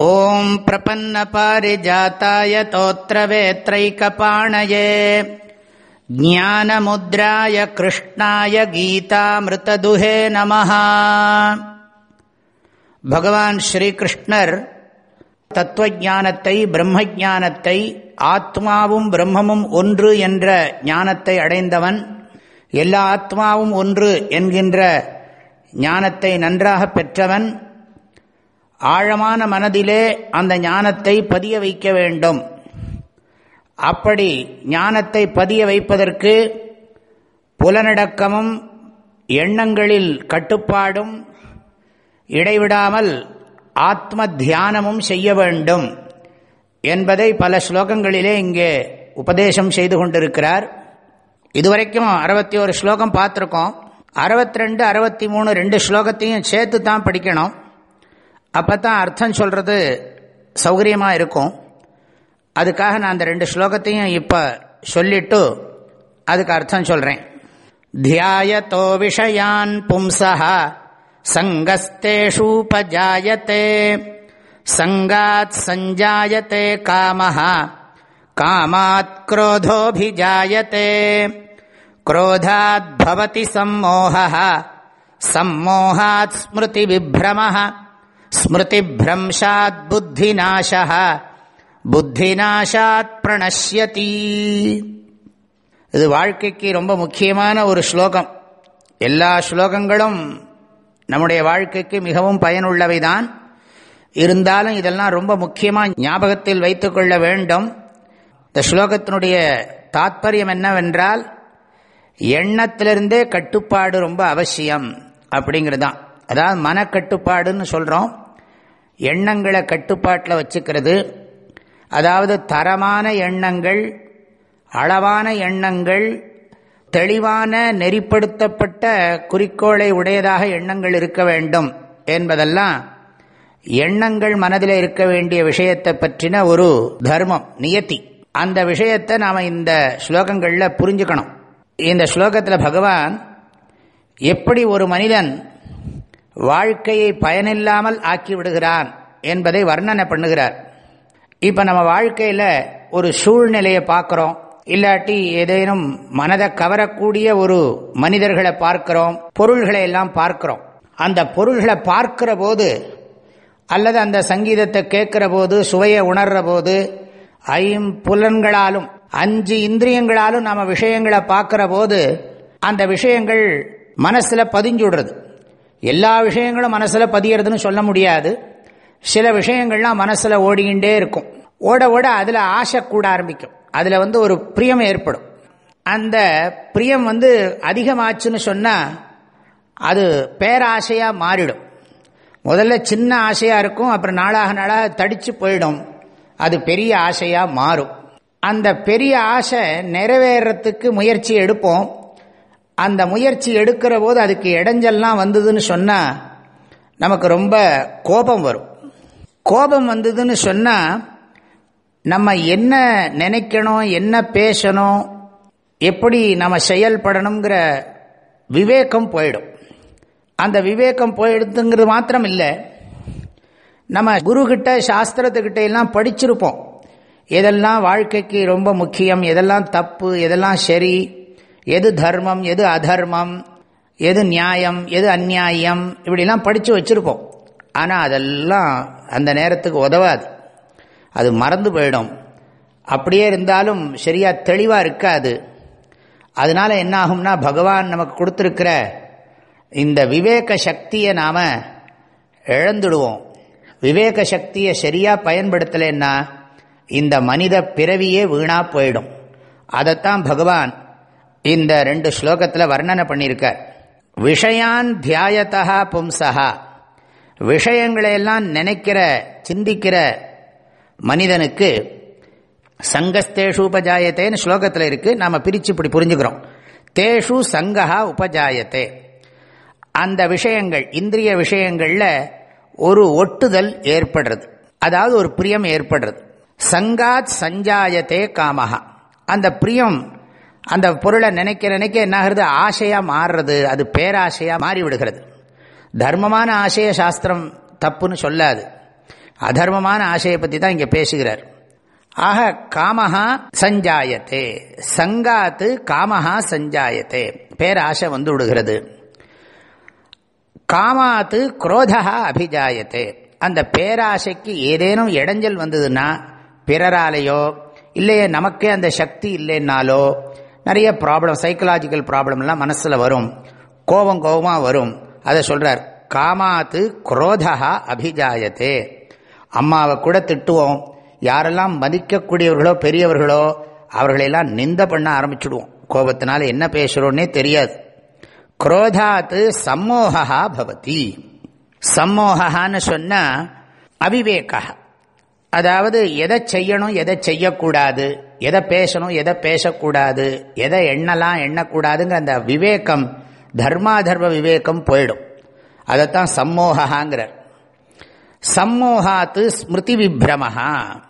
ॐ प्रपन्नपारिजाताय तोत्रवेत्रैकपाणये ज्ञानमुद्राय कृष्णाय गीतामृतदुहे நமः பகவான் ஸ்ரீகிருஷ்ணர் தத்துவஞானத்தை பிரம்மஜானத்தை ஆத்மாவும் பிரம்மமும் ஒன்று என்ற ஞானத்தை அடைந்தவன் எல்லா ஆத்மாவும் ஒன்று என்கின்ற ஞானத்தை நன்றாக பெற்றவன் ஆழமான மனதிலே அந்த ஞானத்தை பதிய வைக்க வேண்டும். அப்படி ஞானத்தை பதிய வைப்பதற்கு புலனடக்கமும் எண்ணங்களில் கட்டுப்பாடும் இடைவிடாமல் ஆத்ம தியானமும் செய்ய வேண்டும் என்பதை பல ஸ்லோகங்களிலே இங்கே உபதேசம் செய்து கொண்டிருக்கிறார். இதுவரைக்கும் அறுபத்தி ஒரு ஸ்லோகம் பார்த்துருக்கோம். அறுபத்தி ரெண்டு அறுபத்தி மூணு ரெண்டு ஸ்லோகத்தையும் சேர்த்து தான் படிக்கணும். அப்போ தான் அர்த்தம் சொல்கிறது சௌகரியமாக இருக்கும் அதுக்காக நான் அந்த ரெண்டு ஸ்லோகத்தையும் இப்போ சொல்லிட்டு அதுக்கு அர்த்தம் சொல்கிறேன் தியாயத்தோ விஷயான் பும்சா சங்கஸ்தேஷூபஜாயத்தே சங்காத் சஞ்சாயத்தே காமஹ காமாத் क्रोधोऽभिजायते क्रोधात् भवति सम्मोहः सम्मोहात् स्मृतिविभ्रमः ஸ்மிருதிபிரம்சாத் புத்திநாசா புத்திநாசாத் பிரணஷ்யதி. இது வாழ்க்கைக்கு ரொம்ப முக்கியமான ஒரு ஸ்லோகம். எல்லா ஸ்லோகங்களும் நம்முடைய வாழ்க்கைக்கு மிகவும் பயனுள்ளவைதான். இருந்தாலும் இதெல்லாம் ரொம்ப முக்கியமாக ஞாபகத்தில் வைத்துக்கொள்ள வேண்டும். இந்த ஸ்லோகத்தினுடைய தாத்பரியம் என்னவென்றால் எண்ணத்திலிருந்தே கட்டுப்பாடு ரொம்ப அவசியம் அப்படிங்கிறது தான் அதாவது மனக்கட்டுப்பாடுன்னு சொல்கிறோம் எண்ணங்களை கட்டுப்பாட்டில் வச்சுக்கிறது. அதாவது தரமான எண்ணங்கள் அளவான எண்ணங்கள் தெளிவான நெறிப்படுத்தப்பட்ட குறிக்கோளை உடையதாக எண்ணங்கள் இருக்க வேண்டும் என்பதெல்லாம் எண்ணங்கள் மனதில் இருக்க வேண்டிய விஷயத்தை பற்றின ஒரு தர்மம் நியத்தி. அந்த விஷயத்தை நாம் இந்த ஸ்லோகங்களில் புரிஞ்சுக்கணும். இந்த ஸ்லோகத்தில் பகவான் எப்படி ஒரு மனிதன் வாழ்க்கையை பயனில்லாமல் ஆக்கி விடுகிறான் என்பதை வர்ணனை பண்ணுகிறார். இப்போ நம்ம வாழ்க்கையில் ஒரு சூழ்நிலையை பார்க்குறோம். இல்லாட்டி ஏதேனும் மனதை கவரக்கூடிய ஒரு மனிதர்களை பார்க்கிறோம். பொருள்களை எல்லாம் பார்க்கிறோம். அந்த பொருள்களை பார்க்கிற போது அல்லது அந்த சங்கீதத்தை கேட்கிற போது சுவையை உணர்ற போது ஐம்புலன்களாலும் அஞ்சு இந்திரியங்களாலும் நம்ம விஷயங்களை பார்க்குற போது அந்த விஷயங்கள் மனசில் பதிஞ்சுடுறது. எல்லா விஷயங்களும் மனசில் பதியறதுன்னு சொல்ல முடியாது. சில விஷயங்கள்லாம் மனசில் ஓடிக்கிட்டே இருக்கும். ஓட ஓட அதில் ஆசை கூட ஆரம்பிக்கும். அதில் வந்து ஒரு பிரியம் ஏற்படும். அந்த பிரியம் வந்து அதிகமாச்சுன்னு சொன்னால் அது பேராசையாக மாறிடும். முதல்ல சின்ன ஆசையாக இருக்கும் அப்புறம் நாளாக நாளாக தடித்து போயிடும். அது பெரிய ஆசையாக மாறும். அந்த பெரிய ஆசை நிறைவேறத்துக்கு முயற்சி எடுப்போம். அந்த முயற்சி எடுக்கிற போது அதுக்கு இடைஞ்சல்லாம் வந்ததுன்னு சொன்னால் நமக்கு ரொம்ப கோபம் வரும். கோபம் வந்ததுன்னு சொன்னால் நம்ம என்ன நினைக்கணும் என்ன பேசணும் எப்படி நம்ம செயல்படணுங்கிற விவேகம் போயிடும். அந்த விவேகம் போயிடுதுங்கிறது மாத்திரம் இல்லை. நம்ம குருக்கிட்ட சாஸ்திரத்துக்கிட்ட எல்லாம் படிச்சிருப்போம். எதெல்லாம் வாழ்க்கைக்கு ரொம்ப முக்கியம் எதெல்லாம் தப்பு எதெல்லாம் சரி எது தர்மம் எது அதர்மம் எது நியாயம் எது அந்நியாயம் இப்படிலாம் படித்து வச்சுருப்போம் ஆனால் அதெல்லாம் அந்த நேரத்துக்கு உதவாது. அது மறந்து போயிடும். அப்படியே இருந்தாலும் சரியாக தெளிவாக இருக்காது. அதனால என்ன ஆகும்னா பகவான் நமக்கு கொடுத்துருக்கிற இந்த விவேக சக்தியை நாம் இழந்துடுவோம். விவேக சக்தியை சரியாக பயன்படுத்தலைன்னா இந்த மனித பிறவியே வீணாக போயிடும். அதைத்தான் பகவான் இந்த ரெண்டு ஸ்லோகத்தில் வர்ணனை பண்ணியிருக்கார் விஷயான் தியாயத்தா பும்சகா விஷயங்களையெல்லாம் நினைக்கிற சிந்திக்கிற மனிதனுக்கு சங்கஸ்தேஷு உபஜாயத்தேன்னு ஸ்லோகத்தில் இருக்குது நாம் பிரித்து இப்படி புரிஞ்சுக்கிறோம். தேஷு சங்கா உபஜாயத்தே. அந்த விஷயங்கள் இந்திரிய விஷயங்களில் ஒரு ஒட்டுதல் ஏற்படுறது. அதாவது ஒரு பிரியம் ஏற்படுறது. சங்காத் சஞ்சாயத்தே காமஹா. அந்த பிரியம் அந்த பொருளை நினைக்க நினைக்க என்ன ஆகிறது ஆசையாக மாறுறது. அது பேராசையாக மாறி விடுகிறது தர்மமான ஆசைய சாஸ்திரம் தப்புன்னு சொல்லாது. அதர்மமான ஆசையை பற்றி தான் இங்கே பேசுகிறார். ஆக காமஹா சஞ்சாயத்தே. சங்காத்து காமஹா சஞ்சாயத்தே. பேராசை வந்து விடுகிறது. காமாத்து குரோதா அபிஜாயத்தே. அந்த பேராசைக்கு ஏதேனும் இடைஞ்சல் வந்ததுன்னா பிறராலேயோ இல்லையே நமக்கே அந்த சக்தி இல்லைன்னாலோ நிறைய ப்ராப்ளம் சைக்கலாஜிக்கல் ப்ராப்ளம்லாம் மனசில் வரும். கோபம் கோபமாக வரும். அதை சொல்கிறார் காமாத்து குரோதா அபிஜாயத்தே. அம்மாவை கூட திட்டுவோம். யாரெல்லாம் மதிக்கக்கூடியவர்களோ பெரியவர்களோ அவர்களெல்லாம் நிந்த பண்ண ஆரம்பிச்சுடுவோம். கோபத்தினால என்ன பேசுகிறோன்னே தெரியாது. குரோதாத்து சம்மோகா பவதி. சம்மோகான்னு சொன்னால் அவிவேகா அதாவது எதை செய்யணும் எதை செய்யக்கூடாது? எதை பேசணும் எதை பேசக்கூடாது எதை எண்ணலாம் எண்ணக்கூடாதுங்கிற அந்த விவேகம் தர்மாதர்ம விவேகம் போயிடும். அதைத்தான் சம்மோகாங்கிறார் சம்மோகாத்து ஸ்மிருதி விப்ரமஹா.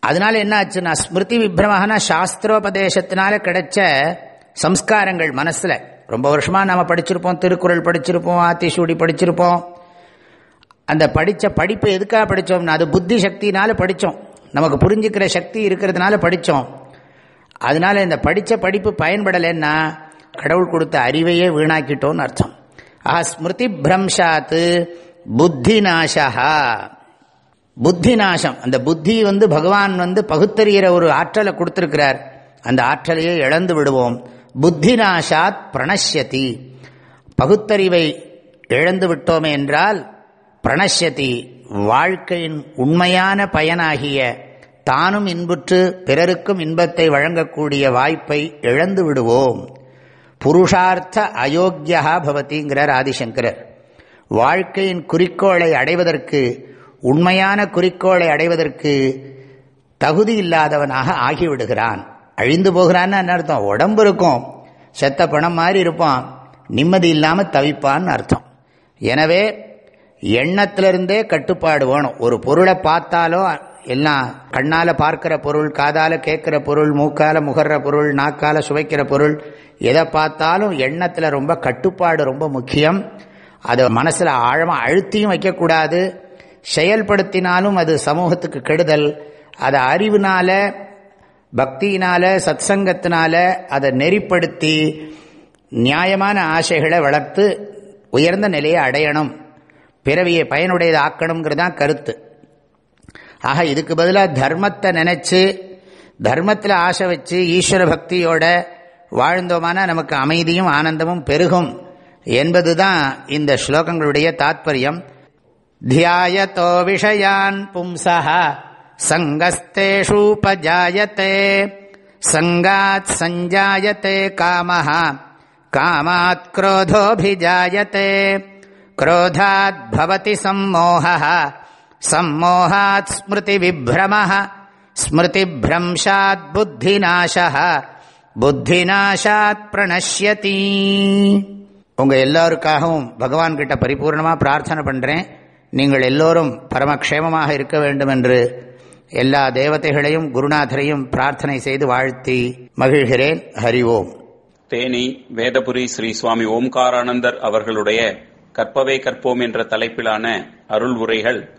அதனால என்ன ஆச்சுன்னா ஸ்மிருதி விப்ரமஹனா சாஸ்திரோபதேசத்தினால கிடைச்ச சம்ஸ்காரங்கள் மனசில். ரொம்ப வருஷமாக நம்ம படிச்சிருப்போம் திருக்குறள் படிச்சிருப்போம் ஆத்திசூடி படிச்சிருப்போம். அந்த படித்த படிப்பு எதுக்காக படித்தோம்னா அது புத்தி சக்தினால படித்தோம் நமக்கு புரிஞ்சுக்கிற சக்தி இருக்கிறதுனால படித்தோம் அதனால இந்த படித்த படிப்பு பயன்படலைன்னா கடவுள் கொடுத்த அறிவையே வீணாக்கிட்டோன்னு அர்த்தம். ஆஹா ஸ்மிருதி பிரம்சாத்து புத்தி நாசா புத்தி நாசம் அந்த புத்தி வந்து பகவான் வந்து பகுத்தறிகிற ஒரு ஆற்றலை கொடுத்துருக்கிறார். அந்த ஆற்றலையே இழந்து விடுவோம். புத்தி நாசாத் பிரணஷ்யதி. பகுத்தறிவை இழந்து விட்டோமே என்றால் பிரணஷ்யதி வாழ்க்கையின் உண்மையான பயனாகிய தானும் இன்புற்று பிறருக்கும் இன்பத்தை வழங்கக்கூடிய வாய்ப்பை இழந்து விடுவோம். புருஷார்த்த அயோக்கியா பவதிங்கிறார் ஆதிசங்கரர். வாழ்க்கையின் குறிக்கோளை அடைவதற்கு உண்மையான குறிக்கோளை அடைவதற்கு தகுதி இல்லாதவனாக ஆகிவிடுகிறான். அழிந்து போகிறான்னு அர்த்தம்? உடம்பு இருக்கும். செத்த பணம் மாதிரி இருப்பான். நிம்மதி இல்லாமல் தவிப்பான்னு அர்த்தம். எனவே எண்ணத்திலிருந்தே கட்டுப்பாடு வேணும். ஒரு பொருளை பார்த்தாலும் எல்லாம் கண்ணால் பார்க்கிற பொருள் காதால் கேட்குற பொருள் மூக்கால முகர்ற பொருள் நாக்கால சுவைக்கிற பொருள் எதை பார்த்தாலும் எண்ணத்தில் ரொம்ப கட்டுப்பாடு ரொம்ப முக்கியம். அதை மனசில் ஆழமாக அழுத்தியும் வைக்கக்கூடாது. செயல்படுத்தினாலும் அது சமூகத்துக்கு கெடுதல். அதை அறிவினால பக்தியினால சத்சங்கத்தினால அதை நெறிப்படுத்தி நியாயமான ஆசைகளை வளர்த்து உயர்ந்த நிலையை அடையணும். பிறவியை பயனுடையது ஆக்கணுங்கிறது தான் கருத்து. ஆக இதுக்கு பதிலாக தர்மத்தை நினைச்சு தர்மத்தில் ஆசை வச்சு ஈஸ்வர பக்தியோட வாழ்ந்தோமான நமக்கு அமைதியும் ஆனந்தமும் பெருகும் என்பதுதான் இந்த ஸ்லோகங்களுடைய தாத்பரியம் தியாயத்தோ விஷயான் பும்சா சங்கஸ்தேஷூபஜாயத்தே சங்காத் சஞ்சாயத்தே காமஹ காமாத் क्रोधोऽभिजायते क्रोधात् भवति சம்மோகாத் ஸ்மிருதி விபிரம ஸ்மிருதிபிரம்சாத் புத்திநாசா புத்திநாசாத் பிரணஷ்யதி. உங்கள் எல்லோருக்காகவும் பகவான்கிட்ட பரிபூர்ணமாக பிரார்த்தனை பண்ணுறேன் நீங்கள் எல்லோரும் பரமக்ஷேமமாக இருக்க வேண்டும் என்று எல்லா தேவதைகளையும் குருநாதரையும் பிரார்த்தனை செய்து வாழ்த்தி மகிழ்கிறேன். ஹரி ஓம். தேனி வேதபுரி ஸ்ரீ சுவாமி ஓம்காரானந்தர் அவர்களுடைய கற்பவே கற்போம் என்ற தலைப்பிலான அருள் உரைகள்